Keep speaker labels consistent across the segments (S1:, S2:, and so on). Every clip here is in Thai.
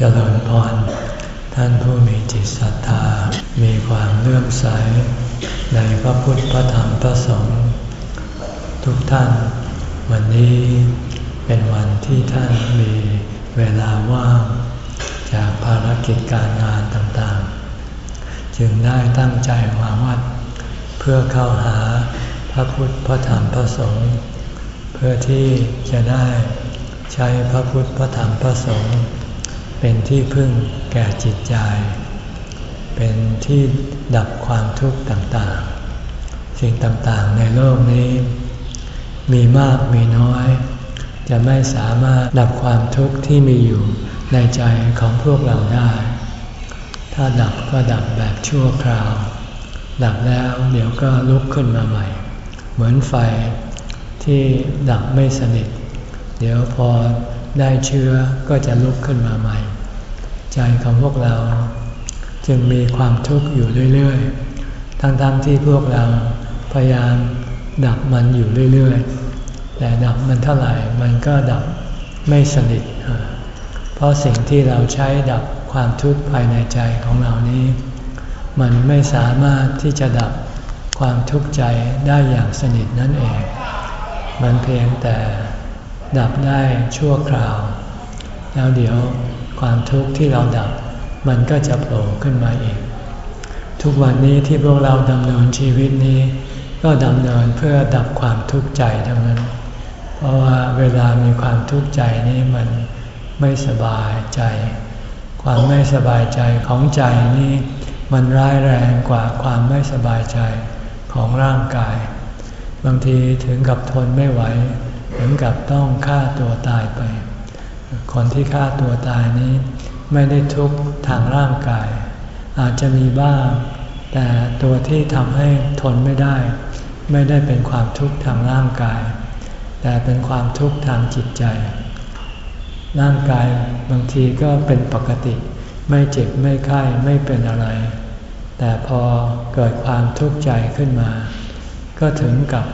S1: เจริญพร ท่านผู้มีจิตศรัทธา มีความเลื่อมใส ในพระพุทธพระธรรมพระสงฆ์ทุกท่าน วันนี้เป็นวันที่ท่านมีเวลาว่าง จากภารกิจการงานต่างๆ จึงได้ตั้งใจมาวัด เพื่อเข้าหาพระพุทธพระธรรมพระสงฆ์เพื่อที่จะได้ใช้พระพุทธพระธรรมพระสงฆ์ เป็นที่พึ่งแก่จิตใจ เป็นที่ดับความทุกข์ต่างๆ สิ่งต่างๆในโลกนี้ มีมากมีน้อย จะไม่สามารถดับความทุกข์ที่มีอยู่ในใจของพวกเราได้ ถ้าดับก็ดับแบบชั่วคราว ดับแล้วเดี๋ยวก็ลุกขึ้นมาใหม่ เหมือนไฟที่ดับไม่สนิท เดี๋ยวพอได้เชื้อก็จะลุกขึ้นมาใหม่ ใจของพวกเรา จึงมีความทุกข์อยู่เรื่อยๆ ทั้งๆทที่พวกเราพยายามดับมันอยู่เรื่อยๆ แต่ดับมันเท่าไหร่มันก็ดับไม่สนิท เพราะสิ่งที่เราใช้ดับความทุกข์ภายในใจของเรานี้ มันไม่สามารถที่จะดับความทุกข์ใจได้อย่างสนิทนั่นเอง มันเพียงแต่ดับได้ชั่วคราว แล้วเดี๋ยว ความทุกข์ที่เราดับ มันก็จะโผล่ขึ้นมาอีก ทุกวันนี้ที่พวกเราดำเนินชีวิตนี้ ก็ดำเนินเพื่อดับความทุกข์ใจทั้งนั้น เพราะว่าเวลามีความทุกข์ใจนี้มันไม่สบายใจ ความไม่สบายใจของใจนี้ มันร้ายแรงกว่าความไม่สบายใจของร่างกาย บางทีถึงกับทนไม่ไหวเหมือนกับต้องฆ่าตัวตายไป คนที่ฆ่าตัวตายนี้ไม่ได้ทุกข์ทางร่างกาย อาจจะมีบ้าง แต่ตัวที่ทำให้ทนไม่ได้ ไม่ได้เป็นความทุกข์ทางร่างกาย แต่เป็นความทุกข์ทางจิตใจ ร่างกายบางทีก็เป็นปกติ ไม่เจ็บไม่ไข้ไม่เป็นอะไร แต่พอเกิดความทุกข์ใจขึ้นมา ก็ถึงกับ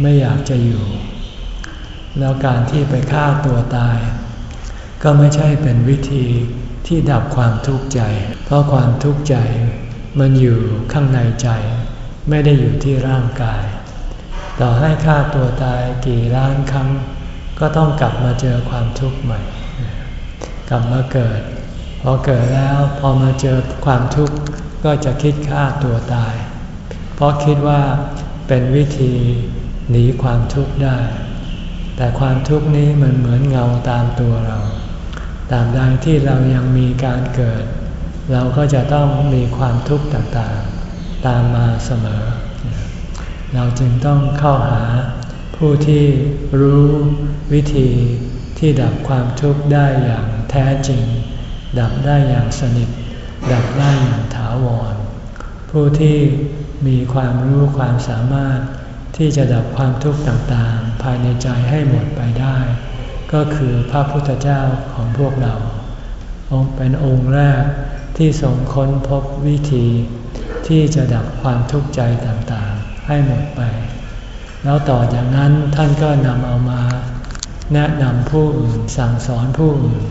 S1: ไม่อยากจะอยู่ แล้วการที่ไปฆ่าตัวตาย ก็ไม่ใช่เป็นวิธีที่ดับความทุกข์ใจ เพราะความทุกข์ใจมันอยู่ข้างในใจ ไม่ได้อยู่ที่ร่างกายต่อให้ฆ่าตัวตายกี่ล้านครั้ง ก็ต้องกลับมาเจอความทุกข์ใหม่ กลับมาเกิด พอเกิดแล้วพอมาเจอความทุกข์ก็จะคิดฆ่าตัวตาย เพราะคิดว่าเป็นวิธีหนีความทุกข์ได้ แต่ความทุกข์นี้มันเหมือนเงาตามตัวเราตามใดที่เรายังมีการเกิด เราก็จะต้องมีความทุกข์ต่างๆ ตามมาเสมอ เราจึงต้องเข้าหาผู้ที่รู้วิธีที่ดับความทุกข์ได้อย่างแท้จริง ดับได้อย่างสนิท ดับได้อย่างถาวร ผู้ที่มีความรู้ความสามารถที่จะดับความทุกข์ต่างๆายในใจให้หมดไปได้ ก็คือพระพุทธเจ้าของพวกเรา องค์เป็นองค์แรกที่ทรงค้นพบวิธีที่จะดับความทุกข์ใจต่างๆ ให้หมดไป แล้วต่อจากนั้นท่านก็นำเอามา แนะนำผู้อื่นสั่งสอนผู้อื่น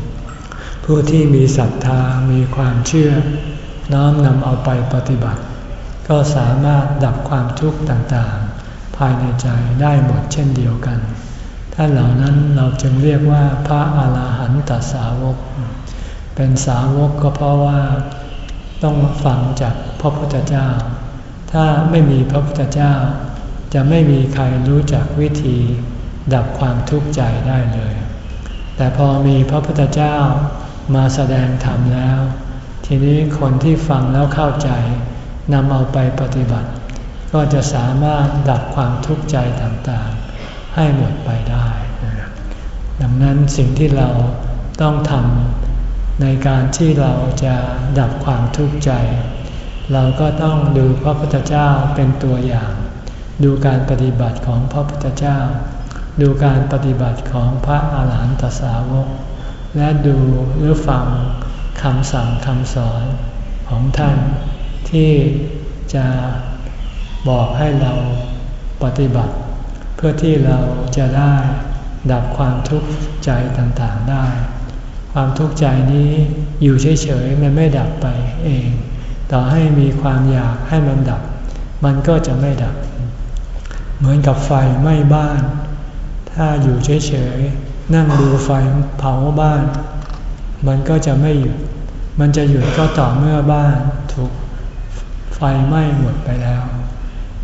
S1: ผู้ที่มีศรัทธามีความเชื่อ น้อมนำเอาไปปฏิบัติ ก็สามารถดับความทุกข์ต่างๆ ภายในใจได้หมดเช่นเดียวกัน ท่านเหล่านั้นเราจึงเรียกว่าพระอาหารหันตสาวก เป็นสาวกก็เพราะว่าต้องฟังจากพระพุทธเจ้า ถ้าไม่มีพระพุทธเจ้า จะไม่มีใครรู้จักวิธีดับความทุกข์ใจได้เลย แต่พอมีพระพุทธเจ้ามาแสดงธรรมแล้ว ทีนี้คนที่ฟังแล้วเข้าใจนำเอาไปปฏิบัติ ก็จะสามารถดับความทุกข์ใจต่างๆ ให้หมดไปได้ ดังนั้นสิ่งที่เราต้องทำในการที่เราจะดับความทุกข์ใจ เราก็ต้องดูพระพุทธเจ้าเป็นตัวอย่าง ดูการปฏิบัติของพระพุทธเจ้า ดูการปฏิบัติของพระอาหารหันตสาวก และดูหรือฟังคำสั่งคำสอนของท่านที่จะ บอกให้เราปฏิบัติ เพื่อที่เราจะได้ดับความทุกข์ใจต่างๆได้ ความทุกข์ใจนี้อยู่เฉยๆมันไม่ดับไปเอง ต่อให้มีความอยากให้มันดับ มันก็จะไม่ดับ เหมือนกับไฟไหม้บ้าน ถ้าอยู่เฉยๆนั่งดูไฟเผาบ้าน มันก็จะไม่หยุด มันจะหยุดก็ต่อเมื่อบ้านถูกไฟไหม้หมดไปแล้ว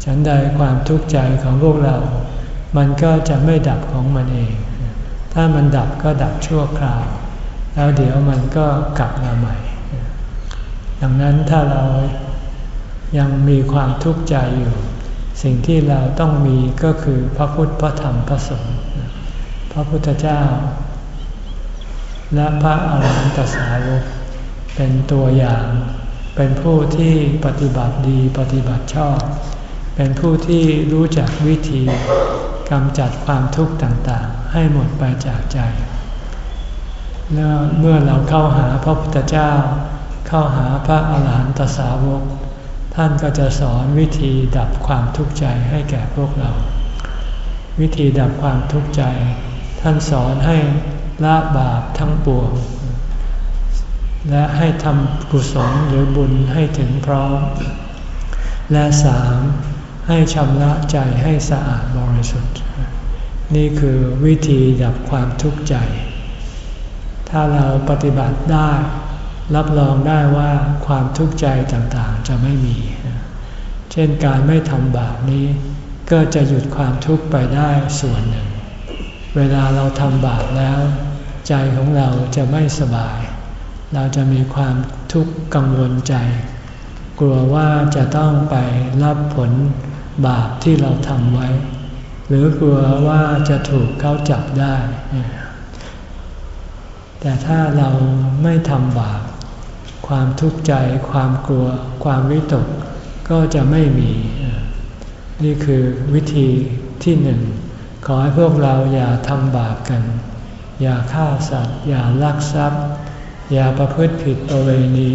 S1: ฉันใดความทุกข์ใจของพวกเรา มันก็จะไม่ดับของมันเอง ถ้ามันดับก็ดับชั่วคราว แล้วเดี๋ยวมันก็กลับมาใหม่ ดังนั้นถ้าเรายังมีความทุกข์ใจอยู่ สิ่งที่เราต้องมีก็คือพระพุทธพระธรรมพระสงฆ์พระพุทธเจ้า และพระอาหารหันตสาวกเป็นตัวอย่าง เป็นผู้ที่ปฏิบัติดีปฏิบัติชอบ เป็นผู้ที่รู้จักวิธีกำจัดความทุกข์ต่างๆ ให้หมดไปจากใจ เมื่อเราเข้าหาพระพุทธเจ้า เข้าหาพระอาหารหันตสาวก ท่านก็จะสอนวิธีดับความทุกข์ใจให้แก่พวกเรา วิธีดับความทุกข์ใจ ท่านสอนให้ละบาปทั้งปวงและให้ทำกุศลหรือบุญให้ถึงพร้อม และสาม ให้ชำระใจให้สะอาดบริสุทธิ์ นี่คือวิธีดับความทุกข์ใจ ถ้าเราปฏิบัติได้ รับรองได้ว่าความทุกข์ใจต่างๆจะไม่มี เช่นการไม่ทำบาปนี้ ก็จะหยุดความทุกข์ไปได้ส่วนหนึ่ง เวลาเราทำบาปแล้ว ใจของเราจะไม่สบาย เราจะมีความทุกข์กังวลใจ กลัวว่าจะต้องไปรับผล บาปที่เราทำไว้ หรือกลัวว่าจะถูกเขาจับได้ แต่ถ้าเราไม่ทำบาป ความทุกข์ใจ ความกลัว ความวิตก ก็จะไม่มี นี่คือวิธีที่หนึ่ง ขอให้พวกเราอย่าทำบาปกัน อย่าฆ่าสัตว์ อย่าลักทรัพย์ อย่าประพฤติผิดประเวณี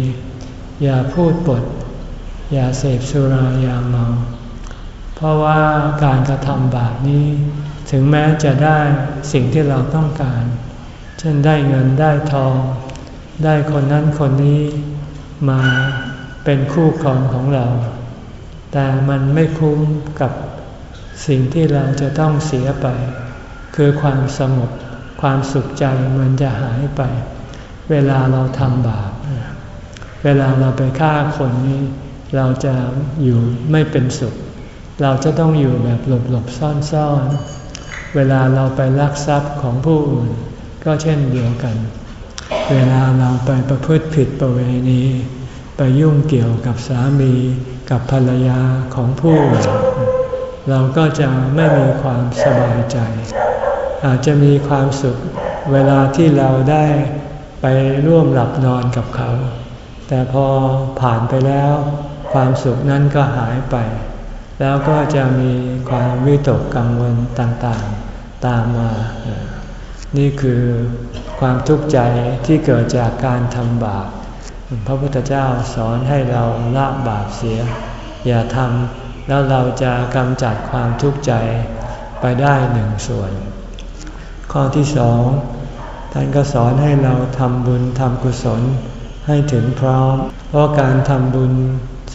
S1: อย่าพูดปด อย่าเสพสุรายาเมา เพราะว่าการกระทำบาปนี้ ถึงแม้จะได้สิ่งที่เราต้องการ เช่นได้เงินได้ทอง ได้คนนั้นคนนี้มาเป็นคู่ครองของเรา แต่มันไม่คุ้มกับสิ่งที่เราจะต้องเสียไป คือความสงบความสุขใจมันจะหายไป เวลาเราทำบาป เวลาเราไปฆ่าคนนี้ เราจะอยู่ไม่เป็นสุข เราจะต้องอยู่แบบหลบหลบซ่อนซ่อนเวลาเราไปลักทรัพย์ของผู้อื่น ก็เช่นเดียวกัน เวลาเราไปประพฤติผิดประเวณี ไปยุ่งเกี่ยวกับสามีกับภรรยาของผู้อื่นเราก็จะไม่มีความสบายใจ อาจจะมีความสุขเวลาที่เราได้ไปร่วมหลับนอนกับเขา แต่พอผ่านไปแล้ว ความสุขนั้นก็หายไป แล้วก็จะมีความวิตกกังวลต่างๆตามมา นี่คือความทุกข์ใจที่เกิดจากการทำบาป พระพุทธเจ้าสอนให้เราละบาปเสีย อย่าทำแล้วเราจะกำจัดความทุกข์ใจไปได้หนึ่งส่วน ข้อที่สองท่านก็สอนให้เราทำบุญทำกุศลให้ถึงพร้อม เพราะการทำบุญ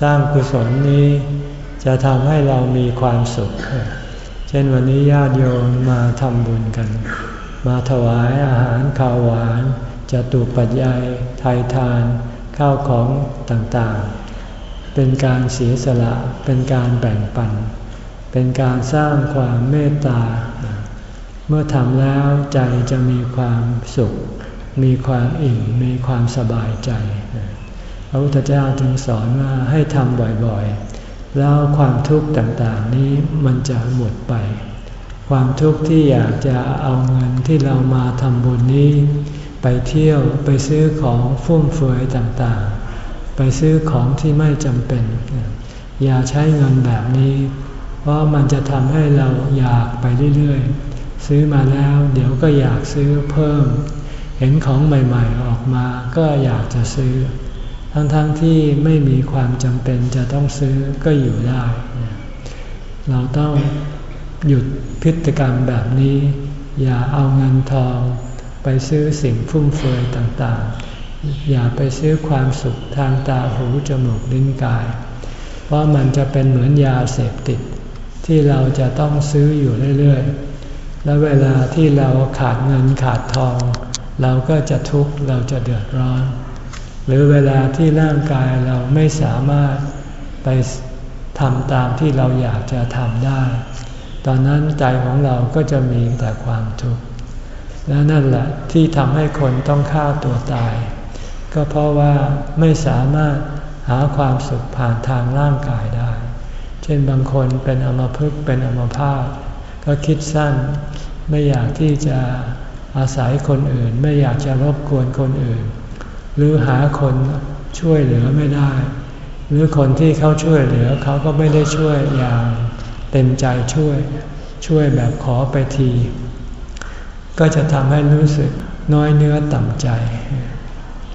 S1: สร้างกุศลนี้ จะทำให้เรามีความสุข เช่นวันนี้ญาติโยมมาทำบุญกัน มาถวายอาหารข้าวหวานจะตุปัจจัยไทยทาน ข้าวของต่างๆ เป็นการเสียสละ เป็นการแบ่งปัน เป็นการสร้างความเมตตา เมื่อทำแล้วใจจะมีความสุข มีความอิ่ม มีความสบายใจ พระพุทธเจ้าจึงสอนว่าให้ทำบ่อยๆ แล้วความทุกข์ต่างๆนี้มันจะหมดไป ความทุกข์ที่อยากจะเอาเงินที่เรามาทำบุญนี้ ไปเที่ยวไปซื้อของฟุ่มเฟือยต่างๆ ไปซื้อของที่ไม่จำเป็น อย่าใช้เงินแบบนี้ เพราะมันจะทำให้เราอยากไปเรื่อยๆ ซื้อมาแล้วเดี๋ยวก็อยากซื้อเพิ่ม เห็นของใหม่ๆออกมาก็อยากจะซื้อ ทั้งๆทที่ไม่มีความจำเป็นจะต้องซื้อก็อยู่ได้ เราต้องหยุดพฤติกรรมแบบนี้ อย่าเอาเงินทองไปซื้อสิ่งฟุ่มเฟือยต่างๆ อย่าไปซื้อความสุขทางตาหูจมูกลิ้นกาย เพราะมันจะเป็นเหมือนยาเสพติด ที่เราจะต้องซื้ออยู่เรื่อยๆ และเวลาที่เราขาดเงินขาดทอง เราก็จะทุกข์เราจะเดือดร้อน หรือเวลาที่ร่างกายเราไม่สามารถไปทำตามที่เราอยากจะทำได้ ตอนนั้นใจของเราก็จะมีแต่ความทุกข์ และนั่นแหละที่ทำให้คนต้องฆ่าตัวตาย ก็เพราะว่าไม่สามารถหาความสุขผ่านทางร่างกายได้ เช่นบางคนเป็นอมภพเป็นอมภาพ ก็คิดสั้น ไม่อยากที่จะอาศัยคนอื่น ไม่อยากจะรบกวนคนอื่น หรือหาคนช่วยเหลือไม่ได้ หรือคนที่เขาช่วยเหลือเขาก็ไม่ได้ช่วยอย่างเต็มใจช่วย ช่วยแบบขอไปที ก็จะทำให้รู้สึกน้อยเนื้อต่ำใจ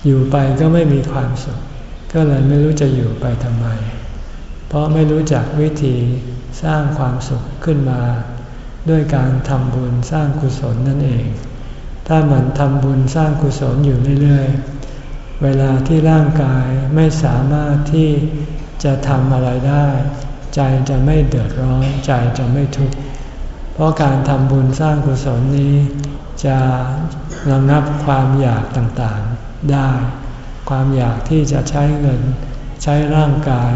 S1: อยู่ไปก็ไม่มีความสุข ก็เลยไม่รู้จะอยู่ไปทำไม เพราะไม่รู้จักวิธีสร้างความสุขขึ้นมา ด้วยการทำบุญสร้างกุศลนั่นเอง ถ้ามันทำบุญสร้างกุศลอยู่เรื่อยๆ เวลาที่ร่างกายไม่สามารถที่จะทำอะไรได้ ใจจะไม่เดือดร้อนใจจะไม่ทุกข์เพราะการทำบุญสร้างกุศลนี้ จะระงับความอยากต่างๆได้ ความอยากที่จะใช้เงิน ใช้ร่างกาย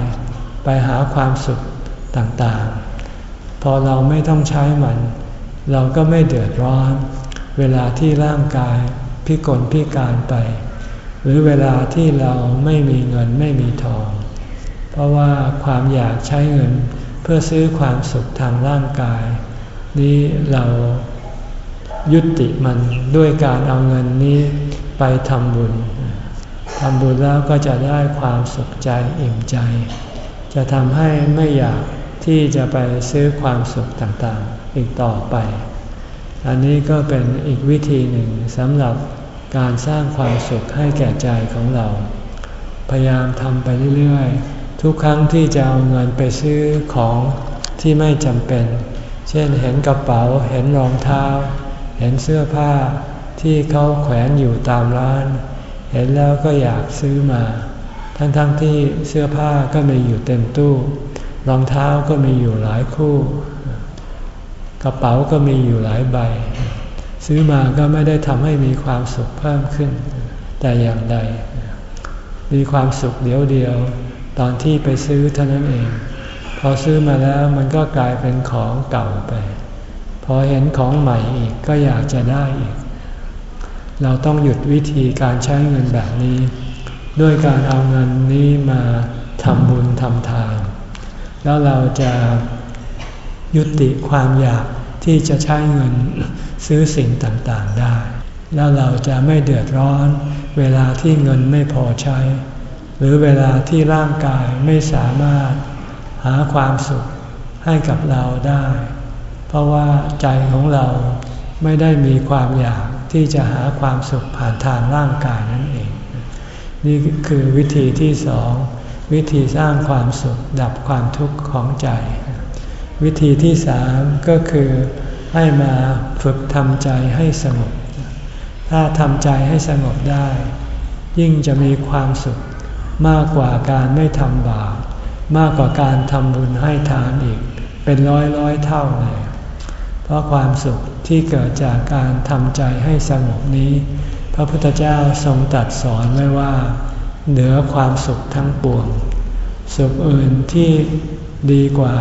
S1: ไปหาความสุขต่างๆ พอเราไม่ต้องใช้มัน เราก็ไม่เดือดร้อน เวลาที่ร่างกายพิกลพิการไป หรือเวลาที่เราไม่มีเงินไม่มีทอง เพราะว่าความอยากใช้เงินเพื่อซื้อความสุขทางร่างกาย นี้เรายุติมันด้วยการเอาเงินนี้ไปทำบุญทำบุญแล้วก็จะได้ความสุขใจอิ่มใจ จะทำให้ไม่อยากที่จะไปซื้อความสุขต่างๆ อีกต่อไป อันนี้ก็เป็นอีกวิธีหนึ่งสำหรับ การสร้างความสุขให้แก่ใจของเรา พยายามทำไปเรื่อยๆ ทุกครั้งที่จะเอาเงินไปซื้อของที่ไม่จำเป็น เช่นเห็นกระเป๋า เห็นรองเท้า เห็นเสื้อผ้าที่เขาแขวนอยู่ตามร้าน เห็นแล้วก็อยากซื้อมา ทั้งๆทที่เสื้อผ้าก็มีอยู่เต็มตู้ รองเท้าก็มีอยู่หลายคู่ กระเป๋าก็มีอยู่หลายใบ ซื้อมาก็ไม่ได้ทำให้มีความสุขเพิ่มขึ้น แต่อย่างใด มีความสุขเดียวเดียว ตอนที่ไปซื้อเท่านั้นเอง พอซื้อมาแล้วมันก็กลายเป็นของเก่าไป พอเห็นของใหม่อีกก็อยากจะได้อีก เราต้องหยุดวิธีการใช้เงินแบบนี้ ด้วยการเอาเงินนี้มาทำบุญทำทาน แล้วเราจะยุติความอยากที่จะใช้เงิน ซื้อสิ่งต่างๆได้ แล้วเราจะไม่เดือดร้อน เวลาที่เงินไม่พอใช้ หรือเวลาที่ร่างกายไม่สามารถหาความสุขให้กับเราได้ เพราะว่าใจของเราไม่ได้มีความอยากที่จะหาความสุขผ่านทางร่างกายนั่นเอง นี่คือวิธีที่สอง วิธีสร้างความสุขดับความทุกข์ของใจ วิธีที่สามก็คือ ให้มาฝึกทำใจให้สงบ ถ้าทำใจให้สงบได้ ยิ่งจะมีความสุขมากกว่าการไม่ทำบาปมากกว่าการทำบุญให้ทานอีก เป็นร้อยร้อยเท่าเลย เพราะความสุขที่เกิดจากการทำใจให้สงบนี้ พระพุทธเจ้าทรงตรัสสอนไว้ว่า เหนือความสุขทั้งปวง สุขอื่นที่ดีกว่า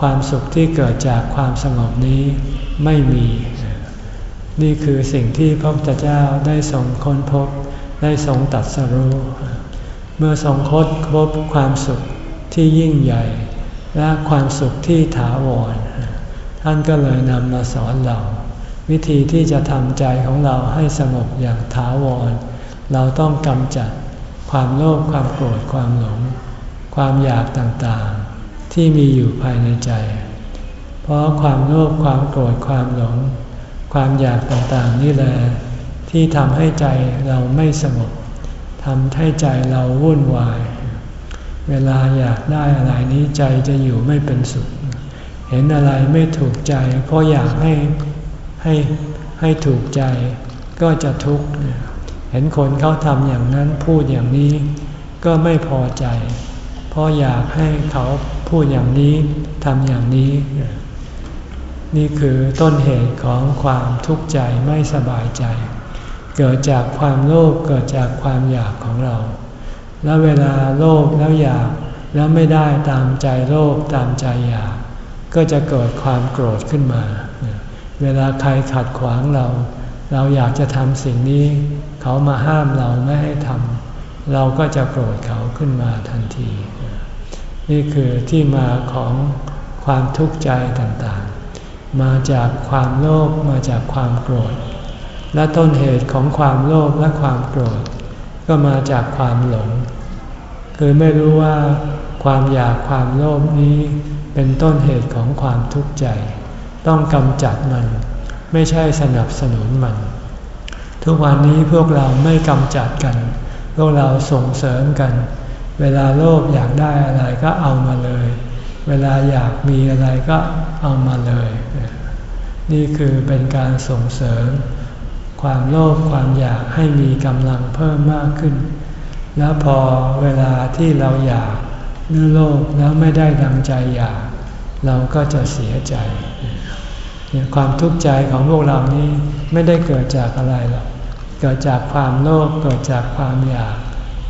S1: ความสุขที่เกิดจากความสงบนี้ไม่มี นี่คือสิ่งที่พระพุทธเจ้าได้ทรงค้นพบ ได้ทรงตัดสรู้เมื่อทรงค้นพบความสุขที่ยิ่งใหญ่ และความสุขที่ถาวร ท่านก็เลยนำมาสอนเรา วิธีที่จะทำใจของเราให้สงบอย่างถาวร เราต้องกำจัดความโลภความโกรธความหลง ความอยากต่างๆ ที่มีอยู่ภายในใจ เพราะความโลภความโกรธความหลง ความอยากต่างๆนี่แหละที่ทำให้ใจเราไม่สงบทำให้ใจเราวุ่นวาย เวลาอยากได้อะไรนี้ใจจะอยู่ไม่เป็นสุข เห็นอะไรไม่ถูกใจ เพราะอยากให้ให้ให้ถูกใจก็จะทุกข์ เห็นคนเขาทำอย่างนั้นพูดอย่างนี้ ก็ไม่พอใจ เพราะอยากให้เขา พูดอย่างนี้ทำอย่างนี้ นี่คือต้นเหตุของความทุกข์ใจไม่สบายใจ เกิดจากความโลภเกิดจากความอยากของเรา แล้วเวลาโลภแล้วอยากแล้วไม่ได้ตามใจโลภตามใจอยาก ก็จะเกิดความโกรธขึ้นมา เวลาใครขัดขวางเรา เราอยากจะทำสิ่งนี้ เขามาห้ามเราไม่ให้ทำเราก็จะโกรธเขาขึ้นมาทันที นี่คือที่มาของความทุกข์ใจต่างๆ มาจากความโลภมาจากความโกรธ และต้นเหตุของความโลภและความโกรธ ก็มาจากความหลง คือไม่รู้ว่าความอยากความโลภนี้เป็นต้นเหตุของความทุกข์ใจ ต้องกำจัดมัน ไม่ใช่สนับสนุนมัน ทุกวันนี้พวกเราไม่กำจัดกัน พวกเราส่งเสริมกัน เวลาโลภอยากได้อะไรก็เอามาเลย เวลาอยากมีอะไรก็เอามาเลย นี่คือเป็นการส่งเสริม ความโลภความอยากให้มีกำลังเพิ่มมากขึ้น แล้วพอเวลาที่เราอยากหรือโลภแล้วไม่ได้ดังใจอยาก เราก็จะเสียใจความทุกข์ใจของพวกเรานี้ไม่ได้เกิดจากอะไรหรอก เกิดจากความโลภ เกิดจากความอยาก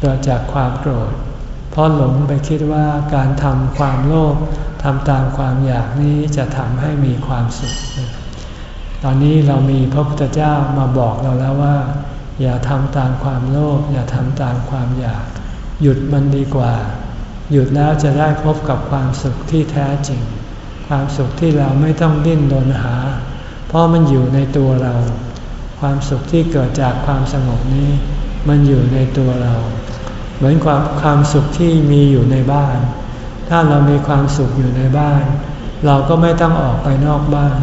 S1: เกิดจากความโกรธ ราะหลงไปคิดว่าการทำความโลภทำตามความอยากนี้จะทำให้มีความสุข ตอนนี้เรามีพระพุทธเจ้ามาบอกเราแล้วว่า อย่าทำตามความโลภอย่าทำตามความอยาก หยุดมันดีกว่า หยุดแล้วจะได้พบกับความสุขที่แท้จริง ความสุขที่เราไม่ต้องดิ้นรนหา เพราะมันอยู่ในตัวเรา ความสุขที่เกิดจากความสงบนี้ มันอยู่ในตัวเรา เหมือนความความสุขที่มีอยู่ในบ้าน ถ้าเรามีความสุขอยู่ในบ้าน เราก็ไม่ต้องออกไปนอกบ้าน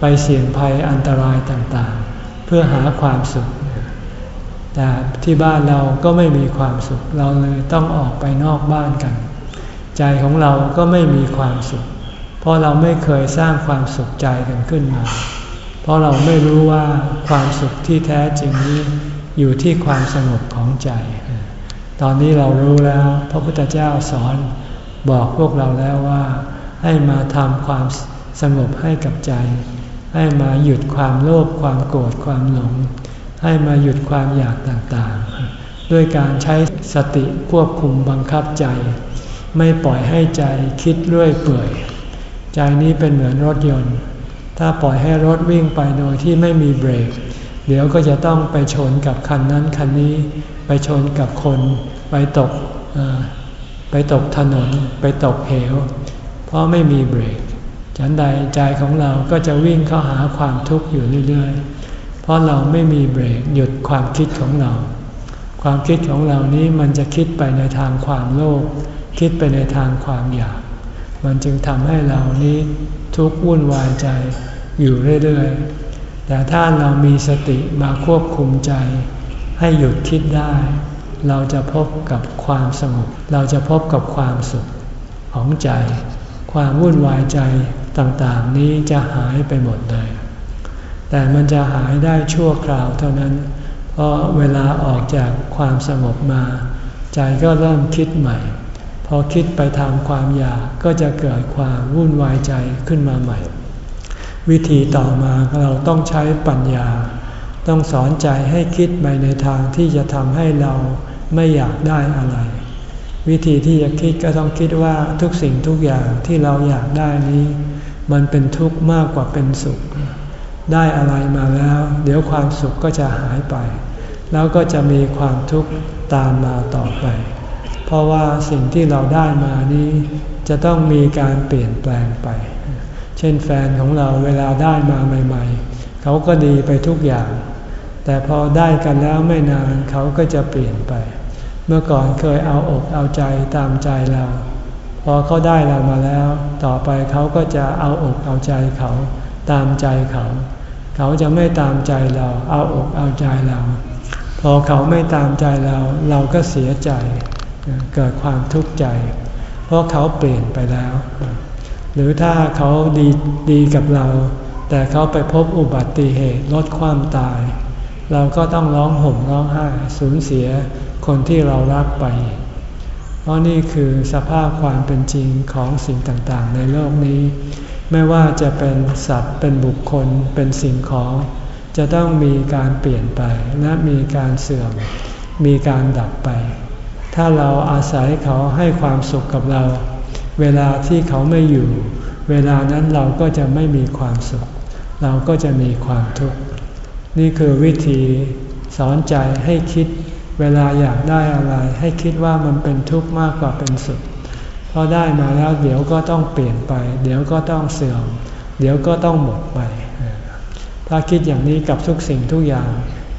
S1: ไปเสี่ยงภัยอันตรายต่างๆ เพื่อหาความสุข แต่ที่บ้านเราก็ไม่มีความสุข เราเลยต้องออกไปนอกบ้านกัน ใจของเราก็ไม่มีความสุข เพราะเราไม่เคยสร้างความสุขใจกันขึ้นมา เพราะเราไม่รู้ว่าความสุขที่แท้จริงนี้อยู่ที่ความสงบของใจ ตอนนี้เรารู้แล้ว พระพุทธเจ้าสอนบอกพวกเราแล้วว่า ให้มาทำความสงบให้กับใจ ให้มาหยุดความโลภความโกรธความหลง ให้มาหยุดความอยากต่างๆ ด้วยการใช้สติควบคุมบังคับใจ ไม่ปล่อยให้ใจคิดเรื่อยเปื่อย ใจนี้เป็นเหมือนรถยนต์ ถ้าปล่อยให้รถวิ่งไปโดยที่ไม่มีเบรก เดี๋ยวก็จะต้องไปชนกับคันนั้นคันนี้ ไปชนกับคน ไปตกไปตกถนน ไปตกเหว เพราะไม่มีเบรก ฉันใดใจของเราก็จะวิ่งเข้าหาความทุกข์อยู่เรื่อยๆ เพราะเราไม่มีเบรกหยุดความคิดของเรา ความคิดของเรานี้มันจะคิดไปในทางความโลภ คิดไปในทางความอยาก มันจึงทำให้เรานี้ทุกข์วุ่นวายใจอยู่เรื่อยๆ แต่ถ้าเรามีสติมาควบคุมใจ ให้หยุดคิดได้ เราจะพบกับความสงบ เราจะพบกับความสุขของใจ ความวุ่นวายใจต่างๆ นี้จะหายไปหมดเลย แต่มันจะหายได้ชั่วคราวเท่านั้น เพราะเวลาออกจากความสงบมา ใจก็เริ่มคิดใหม่ พอคิดไปทางความอยากก็จะเกิดความวุ่นวายใจขึ้นมาใหม่ วิธีต่อมาเราต้องใช้ปัญญา ต้องสอนใจให้คิดไปในทางที่จะทำให้เราไม่อยากได้อะไร วิธีที่จะคิดก็ต้องคิดว่าทุกสิ่งทุกอย่างที่เราอยากได้นี้ มันเป็นทุกข์มากกว่าเป็นสุข ได้อะไรมาแล้ว เดี๋ยวความสุขก็จะหายไป แล้วก็จะมีความทุกข์ตามมาต่อไป เพราะว่าสิ่งที่เราได้มานี้ จะต้องมีการเปลี่ยนแปลงไป เช่นแฟนของเราเวลาได้มาใหม่ ๆ เขาก็ดีไปทุกอย่าง แต่พอได้กันแล้วไม่นานเขาก็จะเปลี่ยนไป เมื่อก่อนเคยเอาอกเอาใจตามใจเรา พอเขาได้เรามาแล้ว ต่อไปเขาก็จะเอาอกเอาใจเขาตามใจเขา เขาจะไม่ตามใจเรา เอาอกเอาใจเรา พอเขาไม่ตามใจเรา เราก็เสียใจ เกิดความทุกข์ใจ เพราะเขาเปลี่ยนไปแล้ว หรือถ้าเขาดีดีกับเรา แต่เขาไปพบอุบัติเหตุลดความตาย เราก็ต้องร้องห่มร้องไห้สูญเสียคนที่เรารักไป เพราะนี่คือสภาพความเป็นจริงของสิ่งต่างๆ ในโลกนี้ ไม่ว่าจะเป็นสัตว์เป็นบุคคลเป็นสิ่งของ จะต้องมีการเปลี่ยนไปและมีการเสื่อม มีการดับไป ถ้าเราอาศัยเขาให้ความสุขกับเรา เวลาที่เขาไม่อยู่ เวลานั้นเราก็จะไม่มีความสุข เราก็จะมีความทุกข์ นี่คือวิธีสอนใจให้คิด เวลาอยากได้อะไร ให้คิดว่ามันเป็นทุกข์มากกว่าเป็นสุขพอได้มาแล้วเดี๋ยวก็ต้องเปลี่ยนไป เดี๋ยวก็ต้องเสื่อม เดี๋ยวก็ต้องหมดไป ถ้าคิดอย่างนี้กับทุกสิ่งทุกอย่าง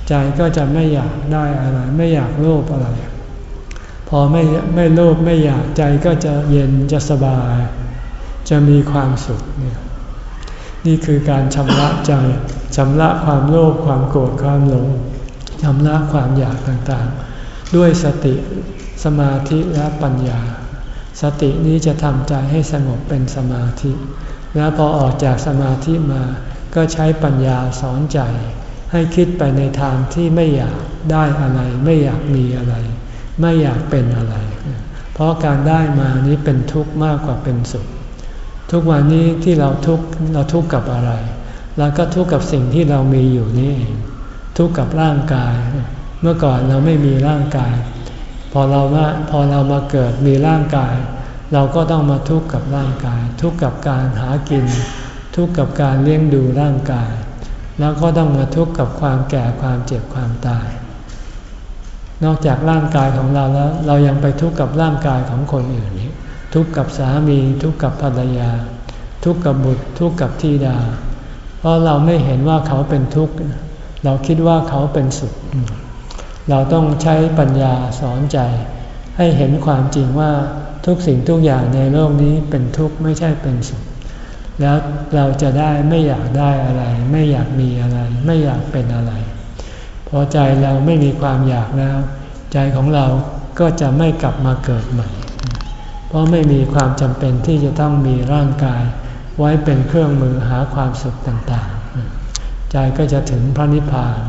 S1: ใจก็จะไม่อยากได้อะไร ไม่อยากโลภอะไร พอไม่ไม่โลภไม่อยากใจก็จะเย็นจะสบาย จะมีความสุขเนี่ยนี่คือการชำระใจชำระความโลภความโกรธความหลงชำระความอยากต่างๆ ด้วยสติสมาธิและปัญญา สตินี้จะทำใจให้สงบเป็นสมาธิ แล้วพอออกจากสมาธิมาก็ใช้ปัญญาสอนใจ ให้คิดไปในทางที่ไม่อยากได้อะไร ไม่อยากมีอะไร ไม่อยากเป็นอะไร เพราะการได้มานี้เป็นทุกข์มากกว่าเป็นสุข ทุกวันนี้ที่เราทุกข์เราทุกข์กับอะไร เราก็ทุกข์กับสิ่งที่เรามีอยู่นี่เอง ทุกข์กับร่างกาย เมื่อก่อนเราไม่มีร่างกาย พอเรามาพอเรามาเกิดมีร่างกาย เราก็ต้องมาทุกข์กับร่างกาย ทุกข์กับการหากิน ทุกข์กับการเลี้ยงดูร่างกาย แล้วก็ต้องมาทุกข์กับความแก่ความเจ็บความตาย นอกจากร่างกายของเราแล้ว เรายังไปทุกข์กับร่างกายของคนอื่นนี้ทุกข์กับสามี ทุกข์กับภรรยา ทุกข์กับบุตร ทุกข์กับธิดา เพราะเราไม่เห็นว่าเขาเป็นทุกข์ เราคิดว่าเขาเป็นสุข เราต้องใช้ปัญญาสอนใจ ให้เห็นความจริงว่าทุกสิ่งทุกอย่างในโลกนี้เป็นทุกข์ไม่ใช่เป็นสุข แล้วเราจะได้ไม่อยากได้อะไร ไม่อยากมีอะไร ไม่อยากเป็นอะไร อใจเราไม่มีความอยากแล้ว ใจของเราก็จะไม่กลับมาเกิดใหม่ เพราะไม่มีความจำเป็นที่จะต้องมีร่างกาย ไว้เป็นเครื่องมือหาความสุขต่างๆ ใจก็จะถึงพระนิพพาน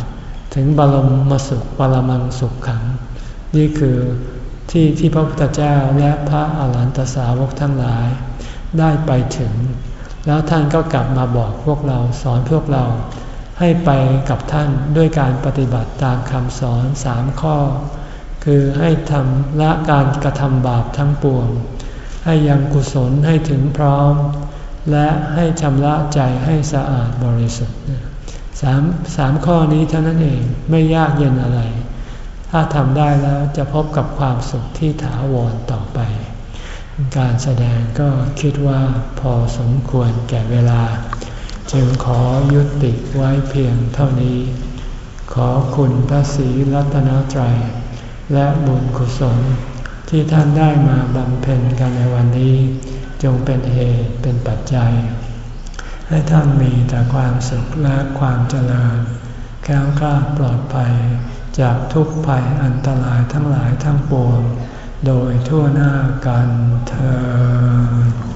S1: ถึงบรมมสุขบรมังสุขขัง นี่คือที่ที่พระพุทธเจ้าและพระอาหารหันตสาวกทั้งหลาย ได้ไปถึง แล้วท่านก็กลับมาบอกพวกเราสอนพวกเรา ให้ไปกับท่านด้วยการปฏิบัติตามคำสอนสามข้อ คือให้ทำละการกระทำบาปทั้งปวง ให้ยังกุศลให้ถึงพร้อม และให้ชำระใจให้สะอาดบริสุทธิ์สามสามข้อนี้เท่านั้นเองไม่ยากเย็นอะไร ถ้าทำได้แล้วจะพบกับความสุขที่ถาวรต่อไป การแสดงก็คิดว่าพอสมควรแก่เวลา จึงขอยุติไว้เพียงเท่านี้ ขอคุณพระศรีรัตนตรัย และบุญกุศลที่ท่านได้มาบำเพ็ญกันในวันนี้ จงเป็นเหตุเป็นปัจจัย ให้ท่านมีแต่ความสุขและความเจริญแก้วกล้าปลอดภัย จากทุกภัยอันตรายทั้งหลายทั้งปวง โดยทั่วหน้ากันเธอ